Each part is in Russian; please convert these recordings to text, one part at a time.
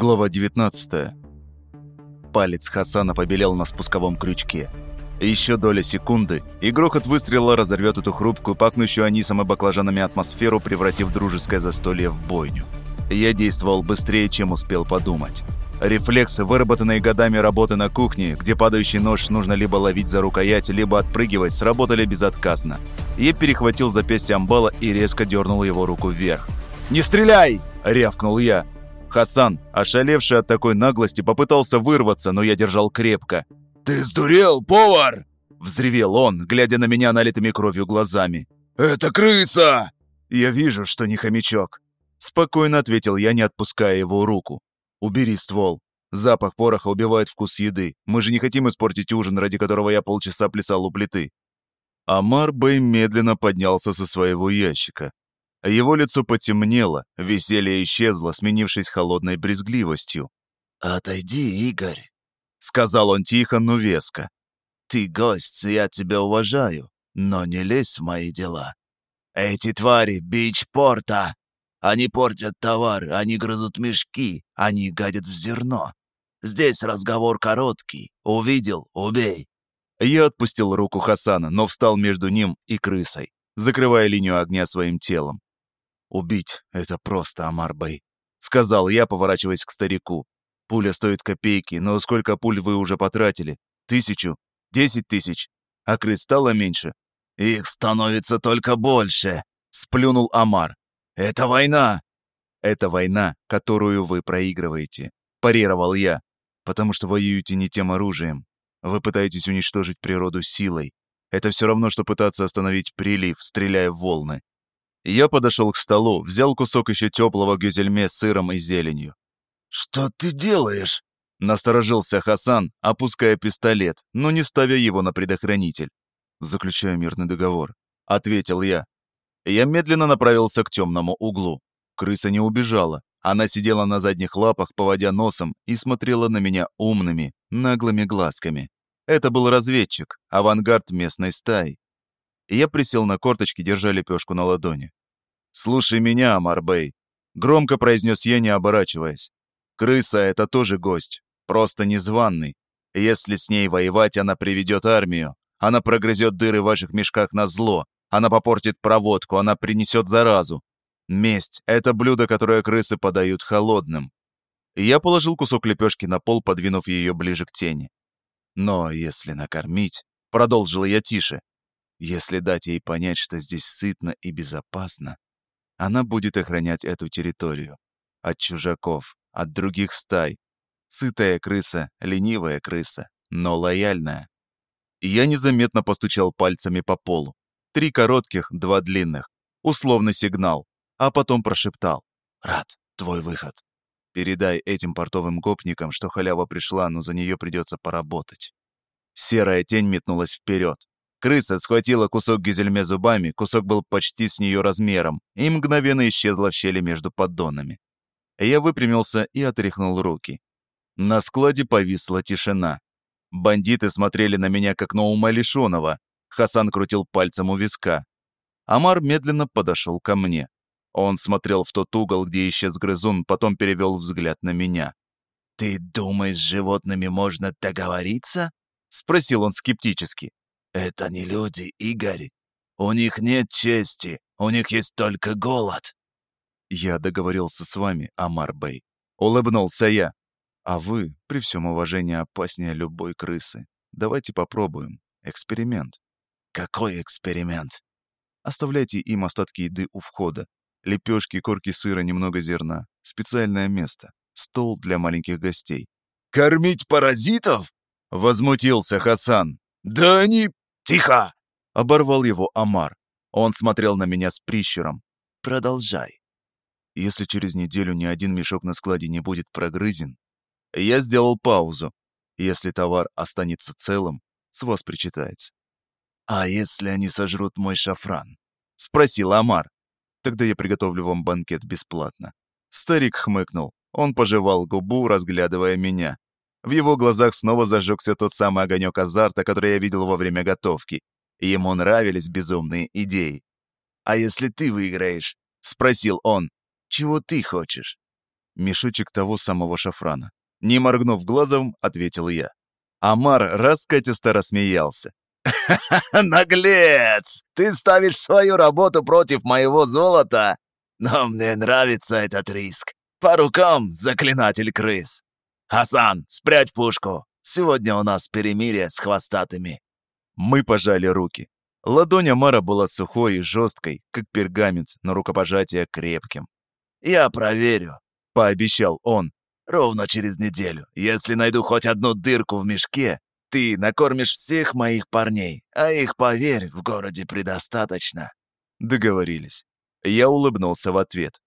Глава 19. Палец Хасана побелел на спусковом крючке. Еще доля секунды, и грохот выстрела разорвет эту хрупкую, пахнущую анисом и баклажанами атмосферу, превратив дружеское застолье в бойню. Я действовал быстрее, чем успел подумать. Рефлексы, выработанные годами работы на кухне, где падающий нож нужно либо ловить за рукоять, либо отпрыгивать, сработали безотказно. Я перехватил запястье амбала и резко дернул его руку вверх. «Не стреляй!» – рявкнул я. Хасан, ошалевший от такой наглости, попытался вырваться, но я держал крепко. «Ты сдурел, повар?» – взревел он, глядя на меня налитыми кровью глазами. «Это крыса!» «Я вижу, что не хомячок», – спокойно ответил я, не отпуская его руку. «Убери ствол. Запах пороха убивает вкус еды. Мы же не хотим испортить ужин, ради которого я полчаса плясал у плиты». Амар Бэй медленно поднялся со своего ящика. Его лицо потемнело, веселье исчезло, сменившись холодной брезгливостью. «Отойди, Игорь», — сказал он тихо, но веско. «Ты гость, я тебя уважаю, но не лезь в мои дела. Эти твари — бич порта. Они портят товар, они грызут мешки, они гадят в зерно. Здесь разговор короткий. Увидел — убей». Я отпустил руку Хасана, но встал между ним и крысой, закрывая линию огня своим телом. «Убить — это просто, Амар Бэй», — сказал я, поворачиваясь к старику. «Пуля стоит копейки, но сколько пуль вы уже потратили? Тысячу? Десять тысяч? А крыс стало меньше?» «Их становится только больше», — сплюнул Амар. «Это война!» «Это война, которую вы проигрываете», — парировал я, «потому что воюете не тем оружием. Вы пытаетесь уничтожить природу силой. Это все равно, что пытаться остановить прилив, стреляя в волны. Я подошел к столу, взял кусок еще теплого гюзельме с сыром и зеленью. «Что ты делаешь?» Насторожился Хасан, опуская пистолет, но не ставя его на предохранитель. «Заключаю мирный договор», — ответил я. Я медленно направился к темному углу. Крыса не убежала. Она сидела на задних лапах, поводя носом, и смотрела на меня умными, наглыми глазками. Это был разведчик, авангард местной стаи я присел на корточки, держа лепешку на ладони. «Слушай меня, Амарбей», — громко произнес я, не оборачиваясь. «Крыса — это тоже гость, просто незваный. Если с ней воевать, она приведет армию. Она прогрызет дыры в ваших мешках на зло. Она попортит проводку, она принесет заразу. Месть — это блюдо, которое крысы подают холодным. я положил кусок лепешки на пол, подвинув ее ближе к тени. Но если накормить, продолжил я тише, если дать ей понять, что здесь сытно и безопасно, она будет охранять эту территорию. От чужаков, от других стай. Сытая крыса, ленивая крыса, но лояльная. я незаметно постучал пальцами по полу. Три коротких, два длинных. Условный сигнал. А потом прошептал. «Рад, твой выход. Передай этим портовым гопникам, что халява пришла, но за нее придется поработать». Серая тень метнулась вперед. Крыса схватила кусок гизельме зубами, кусок был почти с нее размером, и мгновенно исчезла в щели между поддонами. Я выпрямился и отряхнул руки. На складе повисла тишина. Бандиты смотрели на меня, как на ума лишеного. Хасан крутил пальцем у виска. Амар медленно подошел ко мне. Он смотрел в тот угол, где исчез грызун, потом перевел взгляд на меня. «Ты думаешь, с животными можно договориться?» — спросил он скептически. Это не люди, Игорь. У них нет чести, у них есть только голод. Я договорился с вами, Амар Бэй. Улыбнулся я. А вы, при всем уважении, опаснее любой крысы. Давайте попробуем. Эксперимент. Какой эксперимент? Оставляйте им остатки еды у входа. Лепешки, корки сыра, немного зерна. Специальное место. Стол для маленьких гостей. «Кормить паразитов?» Возмутился Хасан. «Да они «Тихо!» — оборвал его Амар. Он смотрел на меня с прищуром. «Продолжай». Если через неделю ни один мешок на складе не будет прогрызен, я сделал паузу. Если товар останется целым, с вас причитается. «А если они сожрут мой шафран?» — спросил Амар. «Тогда я приготовлю вам банкет бесплатно». Старик хмыкнул. Он пожевал губу, разглядывая меня. В его глазах снова зажегся тот самый огонек азарта, который я видел во время готовки. Ему нравились безумные идеи. «А если ты выиграешь?» — спросил он. «Чего ты хочешь?» Мешочек того самого шафрана. Не моргнув глазом, ответил я. Амар раскатисто рассмеялся. «Наглец! Ты ставишь свою работу против моего золота? Но мне нравится этот риск. По рукам, заклинатель крыс. Хасан, спрячь пушку. Сегодня у нас перемирие с хвостатыми». Мы пожали руки. Ладонь Амара была сухой и жесткой, как пергамент, но рукопожатие крепким. «Я проверю», — пообещал он. «Ровно через неделю. Если найду хоть одну дырку в мешке, ты накормишь всех моих парней, а их, поверь, в городе предостаточно». Договорились. Я улыбнулся в ответ.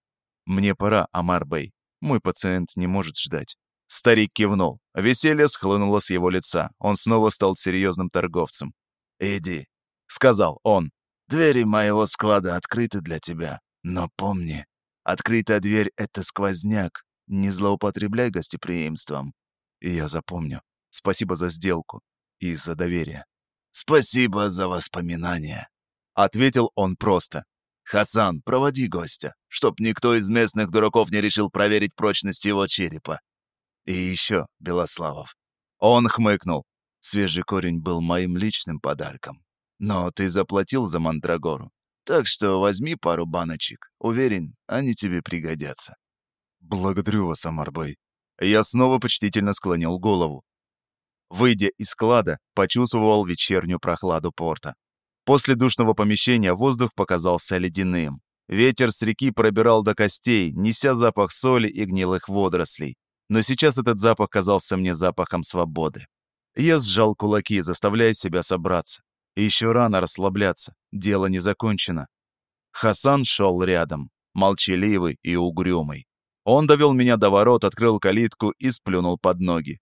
«Мне пора, Амар Бэй. Мой пациент не может ждать». Старик кивнул. Веселье схлынуло с его лица. Он снова стал серьезным торговцем. «Иди», — сказал он. «Двери моего склада открыты для тебя. Но помни, открытая дверь — это сквозняк. Не злоупотребляй гостеприимством». Я запомню. Спасибо за сделку и за доверие. «Спасибо за воспоминания», — ответил он просто. «Хасан, проводи гостя, чтоб никто из местных дураков не решил проверить прочность его черепа. И еще, Белославов». Он хмыкнул. Свежий корень был моим личным подарком. Но ты заплатил за мандрагору. Так что возьми пару баночек. Уверен, они тебе пригодятся. Благодарю вас, Амарбай. Я снова почтительно склонил голову. Выйдя из склада, почувствовал вечернюю прохладу порта. После душного помещения воздух показался ледяным. Ветер с реки пробирал до костей, неся запах соли и гнилых водорослей. Но сейчас этот запах казался мне запахом свободы. Я сжал кулаки, заставляя себя собраться. еще рано расслабляться, дело не закончено. Хасан шел рядом, молчаливый и угрюмый. Он довел меня до ворот, открыл калитку и сплюнул под ноги.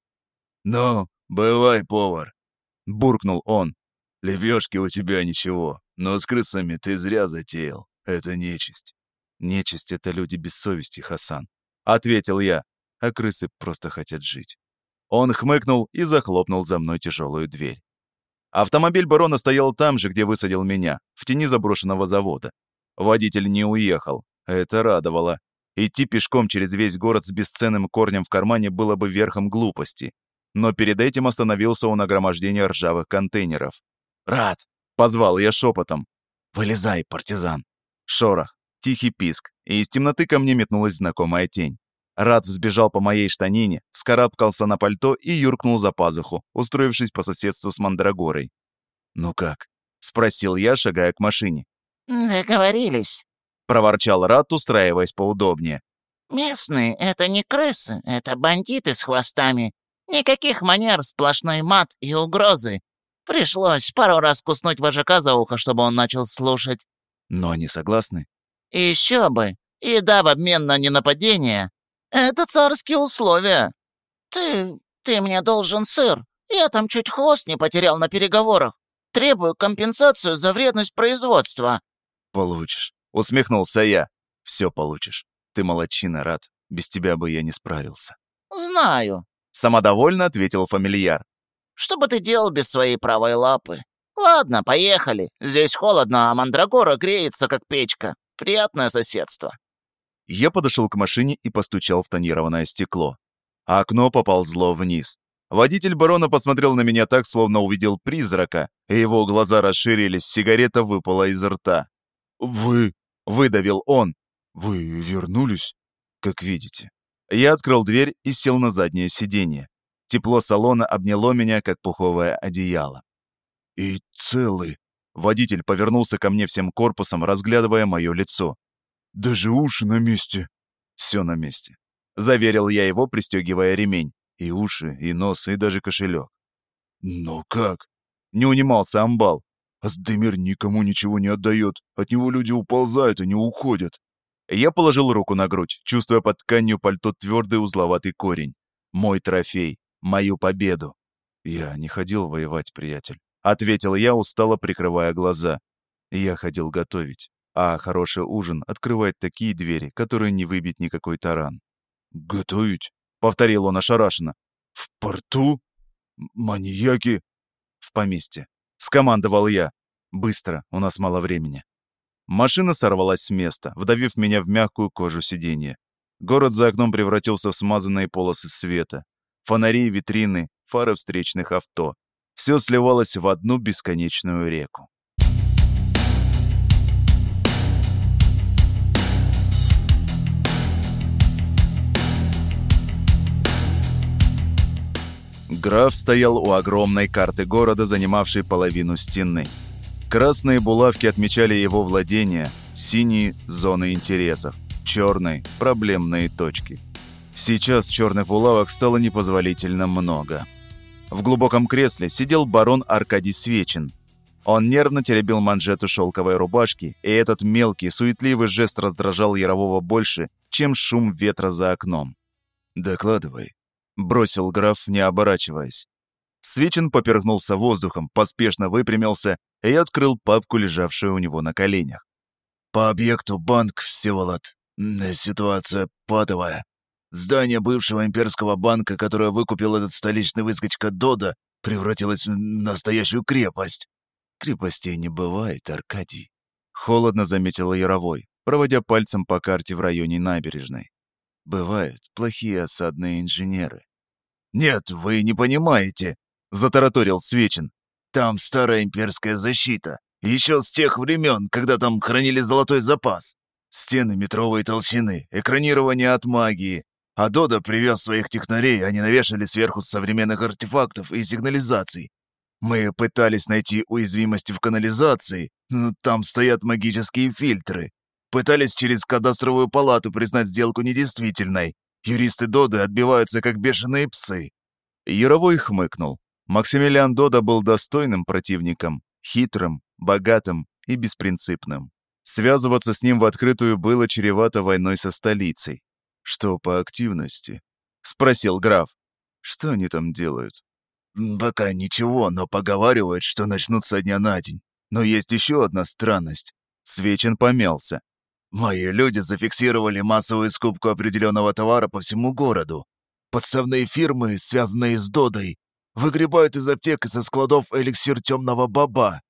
«Ну, бывай, повар!» — буркнул он. Лепешки у тебя ничего, но с крысами ты зря затеял. Это нечисть». «Нечисть — это люди без совести, Хасан», — ответил я, а крысы просто хотят жить. Он хмыкнул и захлопнул за мной тяжелую дверь. Автомобиль барона стоял там же, где высадил меня, в тени заброшенного завода. Водитель не уехал. Это радовало. Идти пешком через весь город с бесценным корнем в кармане было бы верхом глупости. Но перед этим остановился у нагромождения ржавых контейнеров. «Рад!» — позвал я шепотом. «Вылезай, партизан!» Шорох, тихий писк, и из темноты ко мне метнулась знакомая тень. Рад взбежал по моей штанине, вскарабкался на пальто и юркнул за пазуху, устроившись по соседству с Мандрагорой. «Ну как?» — спросил я, шагая к машине. «Договорились», — проворчал Рад, устраиваясь поудобнее. «Местные — это не крысы, это бандиты с хвостами. Никаких манер, сплошной мат и угрозы. Пришлось пару раз куснуть вожака за ухо, чтобы он начал слушать. Но они согласны? Еще бы. И да, в обмен на ненападение. Это царские условия. Ты... ты мне должен сыр. Я там чуть хвост не потерял на переговорах. Требую компенсацию за вредность производства. Получишь. Усмехнулся я. Все получишь. Ты молодчина, Рад. Без тебя бы я не справился. Знаю. Самодовольно ответил фамильяр. Что бы ты делал без своей правой лапы? Ладно, поехали. Здесь холодно, а мандрагора греется, как печка. Приятное соседство. Я подошел к машине и постучал в тонированное стекло. А окно поползло вниз. Водитель барона посмотрел на меня так, словно увидел призрака, и его глаза расширились, сигарета выпала из рта. «Вы...» — выдавил он. «Вы вернулись?» «Как видите». Я открыл дверь и сел на заднее сиденье. Тепло салона обняло меня, как пуховое одеяло. «И целый. Водитель повернулся ко мне всем корпусом, разглядывая мое лицо. «Даже уши на месте». «Все на месте», — заверил я его, пристегивая ремень. И уши, и нос, и даже кошелек. «Но как?» — не унимался амбал. «Аздемир никому ничего не отдает. От него люди уползают и не уходят». Я положил руку на грудь, чувствуя под тканью пальто твердый узловатый корень. Мой трофей мою победу. Я не ходил воевать, приятель. Ответил я, устало прикрывая глаза. Я ходил готовить. А хороший ужин открывает такие двери, которые не выбить никакой таран. «Готовить?» — повторил он ошарашенно. «В порту? Маньяки?» «В поместье». Скомандовал я. «Быстро, у нас мало времени». Машина сорвалась с места, вдавив меня в мягкую кожу сиденья. Город за окном превратился в смазанные полосы света. Фонари, витрины, фары встречных авто. Все сливалось в одну бесконечную реку. Граф стоял у огромной карты города, занимавшей половину стены. Красные булавки отмечали его владения, синие – зоны интересов, черные – проблемные точки. Сейчас черных булавок стало непозволительно много. В глубоком кресле сидел барон Аркадий Свечин. Он нервно теребил манжету шелковой рубашки, и этот мелкий, суетливый жест раздражал Ярового больше, чем шум ветра за окном. «Докладывай», бросил граф, не оборачиваясь. Свечин поперхнулся воздухом, поспешно выпрямился и открыл папку, лежавшую у него на коленях. «По объекту банк, Всеволод. Ситуация патовая. Здание бывшего имперского банка, которое выкупил этот столичный выскочка Дода, превратилось в настоящую крепость». «Крепостей не бывает, Аркадий», — холодно заметила Яровой, проводя пальцем по карте в районе набережной. «Бывают плохие осадные инженеры. «Нет, вы не понимаете», — затараторил Свечин. «Там старая имперская защита. Еще с тех времен, когда там хранили золотой запас. Стены метровой толщины, экранирование от магии. А Дода привез своих технарей, они навешали сверху современных артефактов и сигнализаций. Мы пытались найти уязвимости в канализации, но там стоят магические фильтры. Пытались через кадастровую палату признать сделку недействительной, Юристы Доды отбиваются, как бешеные псы». Яровой хмыкнул. Максимилиан Дода был достойным противником, хитрым, богатым и беспринципным. Связываться с ним в открытую было чревато войной со столицей. «Что по активности?» — спросил граф. «Что они там делают?» «Пока ничего, но поговаривают, что начнут со дня на день. Но есть еще одна странность». Свечин помялся. Мои люди зафиксировали массовую скупку определенного товара по всему городу. Подставные фирмы, связанные с Додой, выгребают из аптек и со складов эликсир темного баба.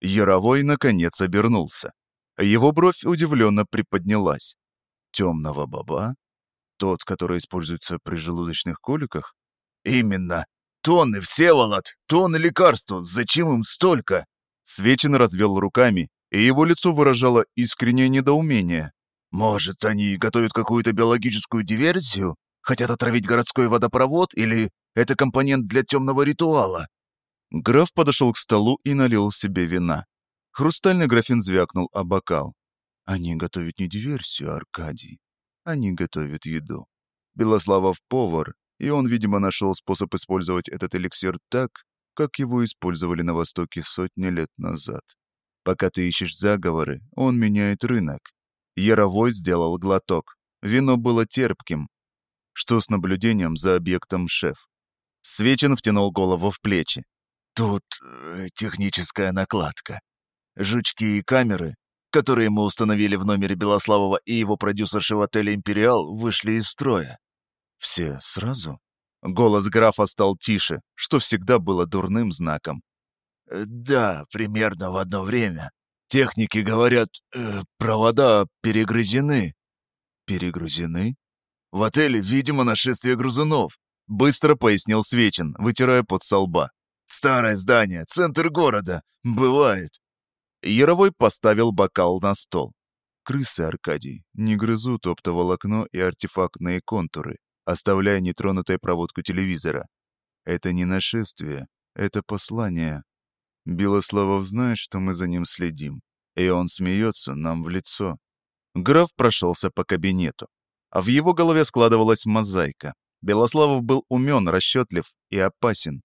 Яровой, наконец, обернулся. Его бровь удивленно приподнялась. Темного баба? Тот, который используется при желудочных коликах? Именно. Тонны, Всеволод, тонны лекарств. Зачем им столько? Свечин развел руками, и его лицо выражало искреннее недоумение. «Может, они готовят какую-то биологическую диверсию? Хотят отравить городской водопровод? Или это компонент для темного ритуала?» Граф подошел к столу и налил себе вина. Хрустальный графин звякнул о бокал. «Они готовят не диверсию, Аркадий. Они готовят еду. Белославов повар, и он, видимо, нашел способ использовать этот эликсир так, как его использовали на Востоке сотни лет назад. Пока ты ищешь заговоры, он меняет рынок. Яровой сделал глоток. Вино было терпким. Что с наблюдением за объектом шеф? Свечин втянул голову в плечи. Тут э, техническая накладка. Жучки и камеры, которые мы установили в номере Белославова и его продюсерши в отеле «Империал», вышли из строя. Все сразу? Голос графа стал тише, что всегда было дурным знаком. Э, «Да, примерно в одно время. Техники говорят, э, провода перегрызены». «Перегрызены?» «В отеле, видимо, нашествие грузунов», — быстро пояснил Свечин, вытирая под со лба. «Старое здание, центр города. Бывает». Яровой поставил бокал на стол. Крысы, Аркадий, не грызут оптоволокно и артефактные контуры, оставляя нетронутой проводку телевизора. Это не нашествие, это послание. Белославов знает, что мы за ним следим, и он смеется нам в лицо. Граф прошелся по кабинету, а в его голове складывалась мозаика. Белославов был умен, расчетлив и опасен.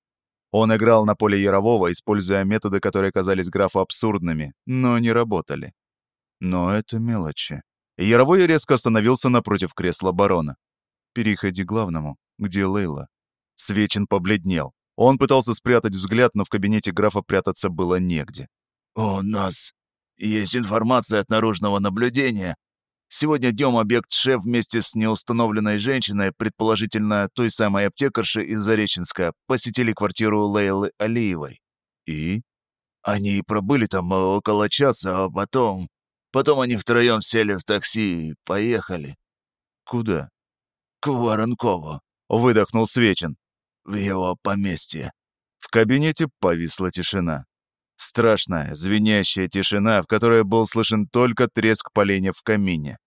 Он играл на поле Ярового, используя методы, которые казались графу абсурдными, но не работали. Но это мелочи. Яровой резко остановился напротив кресла барона. «Переходи к главному. Где Лейла?» Свечин побледнел. Он пытался спрятать взгляд, но в кабинете графа прятаться было негде. «У нас есть информация от наружного наблюдения. Сегодня днем объект-шеф вместе с неустановленной женщиной, предположительно той самой аптекарши из Зареченска, посетили квартиру Лейлы Алиевой. И? Они пробыли там около часа, а потом... Потом они втроем сели в такси и поехали. Куда? К Воронкову. Выдохнул Свечин. В его поместье. В кабинете повисла тишина. Страшная, звенящая тишина, в которой был слышен только треск поленья в камине.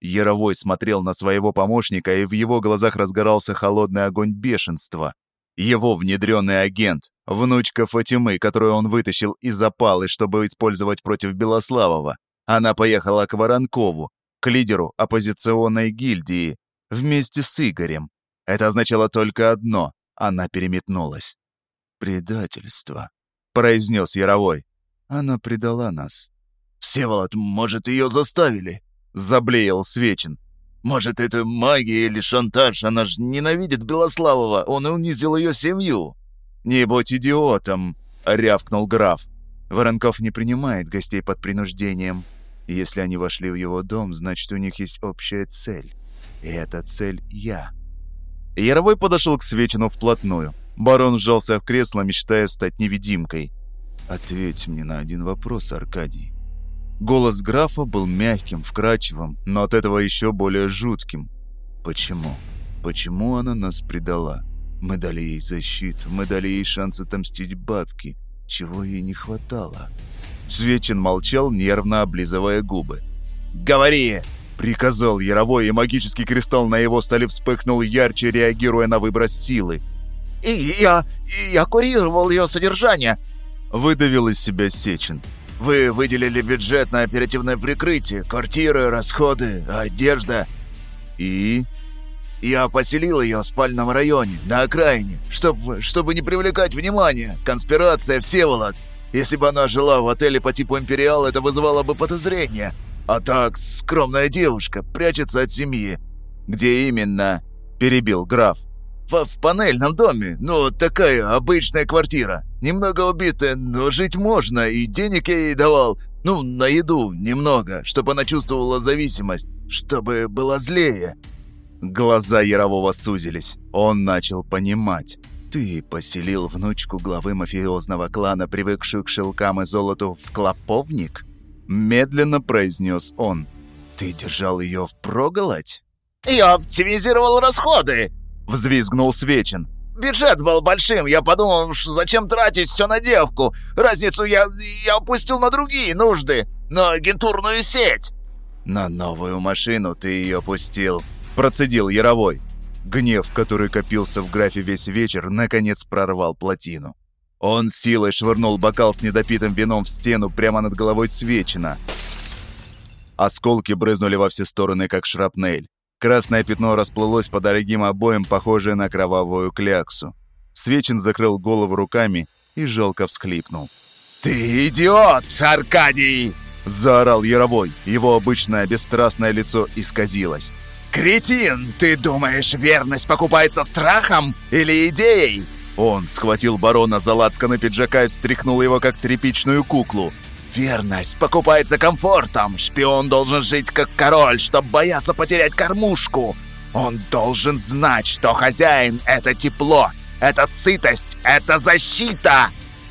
Яровой смотрел на своего помощника, и в его глазах разгорался холодный огонь бешенства. Его внедренный агент, внучка Фатимы, которую он вытащил из опалы, чтобы использовать против Белославова. Она поехала к Воронкову, к лидеру оппозиционной гильдии, вместе с Игорем. Это означало только одно — она переметнулась. «Предательство», — произнес Яровой. «Она предала нас». «Всеволод, может, ее заставили?» — заблеял Свечин. «Может, это магия или шантаж? Она ж ненавидит Белославова, он унизил ее семью». «Не будь идиотом», — рявкнул граф. Воронков не принимает гостей под принуждением. Если они вошли в его дом, значит, у них есть общая цель. И эта цель — я. Яровой подошел к Свечину вплотную. Барон сжался в кресло, мечтая стать невидимкой. «Ответь мне на один вопрос, Аркадий». Голос графа был мягким, вкрадчивым, но от этого еще более жутким. «Почему? Почему она нас предала? Мы дали ей защиту, мы дали ей шанс отомстить бабке. Чего ей не хватало?» Свечин молчал, нервно облизывая губы. «Говори!» — приказал Яровой, и магический кристалл на его столе вспыхнул ярче, реагируя на выброс силы. «И я... я курировал ее содержание!» — выдавил из себя Сечин. «Вы выделили бюджет на оперативное прикрытие, квартиры, расходы, одежда. И...» «Я поселил ее в спальном районе, на окраине, чтобы, чтобы не привлекать внимания. Конспирация, Всеволод. Если бы она жила в отеле по типу «Империал», это вызывало бы подозрение. А так, скромная девушка, прячется от семьи. «Где именно?» – перебил граф. В, в панельном доме. Ну, такая обычная квартира. Немного убитая, но жить можно, и денег я ей давал. Ну, на еду немного, чтобы она чувствовала зависимость, чтобы была злее». Глаза Ярового сузились. Он начал понимать. «Ты поселил внучку главы мафиозного клана, привыкшую к шелкам и золоту, в клоповник?» Медленно произнес он. «Ты держал ее в проголодь?» «Я оптимизировал расходы!» Взвизгнул Свечин. «Бюджет был большим, я подумал, зачем тратить все на девку? Разницу я, я упустил на другие нужды, на агентурную сеть!» «На новую машину ты ее пустил», – процедил Яровой. Гнев, который копился в графе весь вечер, наконец прорвал плотину. Он силой швырнул бокал с недопитым вином в стену прямо над головой Свечина. Осколки брызнули во все стороны, как шрапнель. Красное пятно расплылось по дорогим обоям, похожее на кровавую кляксу. Свечин закрыл голову руками и жалко всхлипнул. «Ты идиот, Аркадий!» – заорал Яровой. Его обычное бесстрастное лицо исказилось. «Кретин! Ты думаешь, верность покупается страхом или идеей?» Он схватил барона за лацканы пиджака и встряхнул его, как тряпичную куклу. Верность покупается комфортом. Шпион должен жить как король, чтобы бояться потерять кормушку. Он должен знать, что хозяин — это тепло, это сытость, это защита.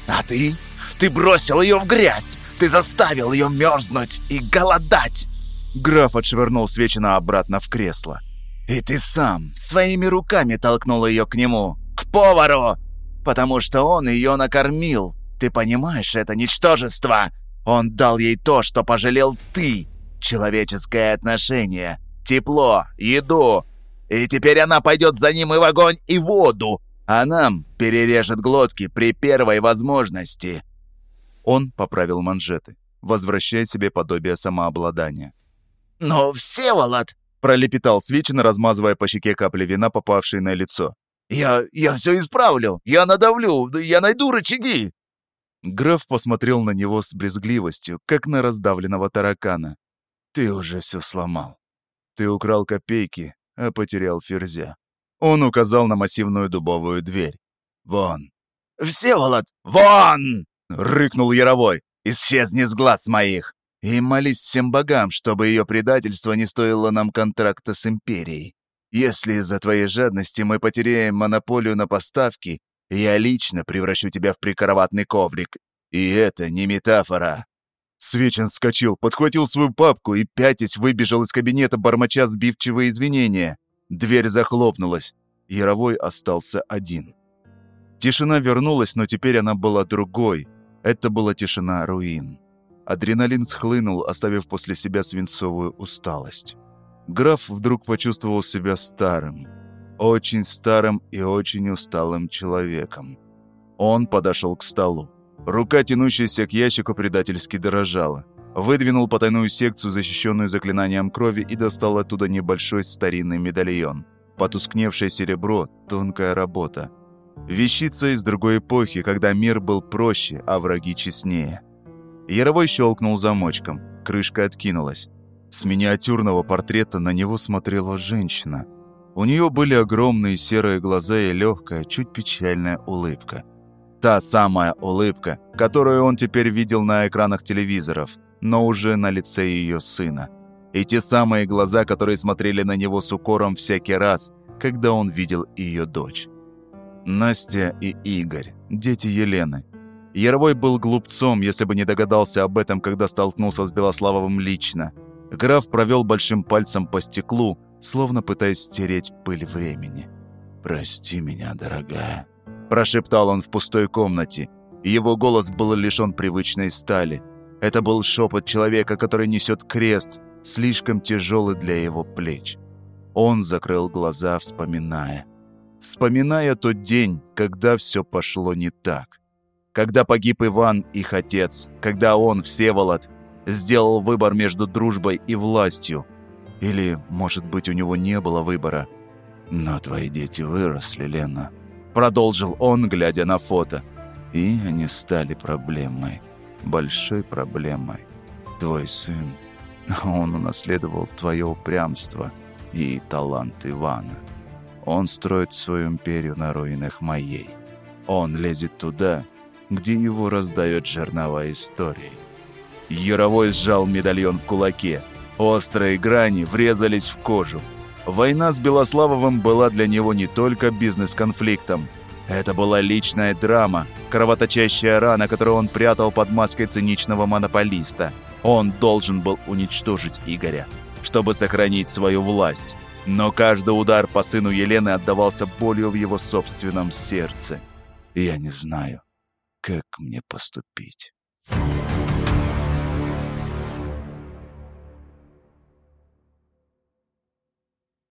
А ты? Ты бросил ее в грязь. Ты заставил ее мерзнуть и голодать. Граф отшвырнул Свечина обратно в кресло. И ты сам своими руками толкнул ее к нему, повару, потому что он ее накормил. Ты понимаешь это ничтожество? Он дал ей то, что пожалел ты. Человеческое отношение, тепло, еду. И теперь она пойдет за ним и в огонь, и в воду. А нам перережет глотки при первой возможности. Он поправил манжеты, возвращая себе подобие самообладания. «Но, Всеволод!» – пролепетал Свечин, размазывая по щеке капли вина, попавшие на лицо. «Я... я все исправлю! Я надавлю! Я найду рычаги!» Граф посмотрел на него с брезгливостью, как на раздавленного таракана. «Ты уже все сломал. Ты украл копейки, а потерял ферзя». Он указал на массивную дубовую дверь. «Вон!» «Всеволод, вон!» — рыкнул Яровой. «Исчезни с глаз моих! И молись всем богам, чтобы ее предательство не стоило нам контракта с Империей. Если из-за твоей жадности мы потеряем монополию на поставки, я лично превращу тебя в прикроватный коврик. И это не метафора. Свечин вскочил, подхватил свою папку и, пятясь, выбежал из кабинета, бормоча сбивчивые извинения. Дверь захлопнулась. Яровой остался один. Тишина вернулась, но теперь она была другой. Это была тишина руин. Адреналин схлынул, оставив после себя свинцовую усталость. Граф вдруг почувствовал себя старым. Очень старым и очень усталым человеком. Он подошел к столу. Рука, тянущаяся к ящику, предательски дорожала. Выдвинул потайную секцию, защищенную заклинанием крови, и достал оттуда небольшой старинный медальон. Потускневшее серебро, тонкая работа. Вещица из другой эпохи, когда мир был проще, а враги честнее. Яровой щелкнул замочком. Крышка откинулась. С миниатюрного портрета на него смотрела женщина. У нее были огромные серые глаза и легкая, чуть печальная улыбка. Та самая улыбка, которую он теперь видел на экранах телевизоров, но уже на лице ее сына. И те самые глаза, которые смотрели на него с укором всякий раз, когда он видел ее дочь. Настя и Игорь, дети Елены. Яровой был глупцом, если бы не догадался об этом, когда столкнулся с Белославовым лично. Граф провел большим пальцем по стеклу, словно пытаясь стереть пыль времени. «Прости меня, дорогая», Прошептал он в пустой комнате. Его голос был лишен привычной стали. Это был шепот человека, который несет крест, слишком тяжелый для его плеч. Он закрыл глаза, вспоминая. Вспоминая тот день, когда все пошло не так. Когда погиб Иван, их отец. Когда он, Всеволод, сделал выбор между дружбой и властью. Или, может быть, у него не было выбора. Но твои дети выросли, Лена. Продолжил он, глядя на фото. И они стали проблемой. Большой проблемой. Твой сын, он унаследовал твое упрямство и талант Ивана. Он строит свою империю на руинах моей. Он лезет туда, где его раздает жернова истории. Яровой сжал медальон в кулаке. Острые грани врезались в кожу. Война с Белославовым была для него не только бизнес-конфликтом. Это была личная драма, кровоточащая рана, которую он прятал под маской циничного монополиста. Он должен был уничтожить Игоря, чтобы сохранить свою власть. Но каждый удар по сыну Елены отдавался болью в его собственном сердце. Я не знаю, как мне поступить.